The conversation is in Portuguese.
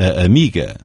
a amiga.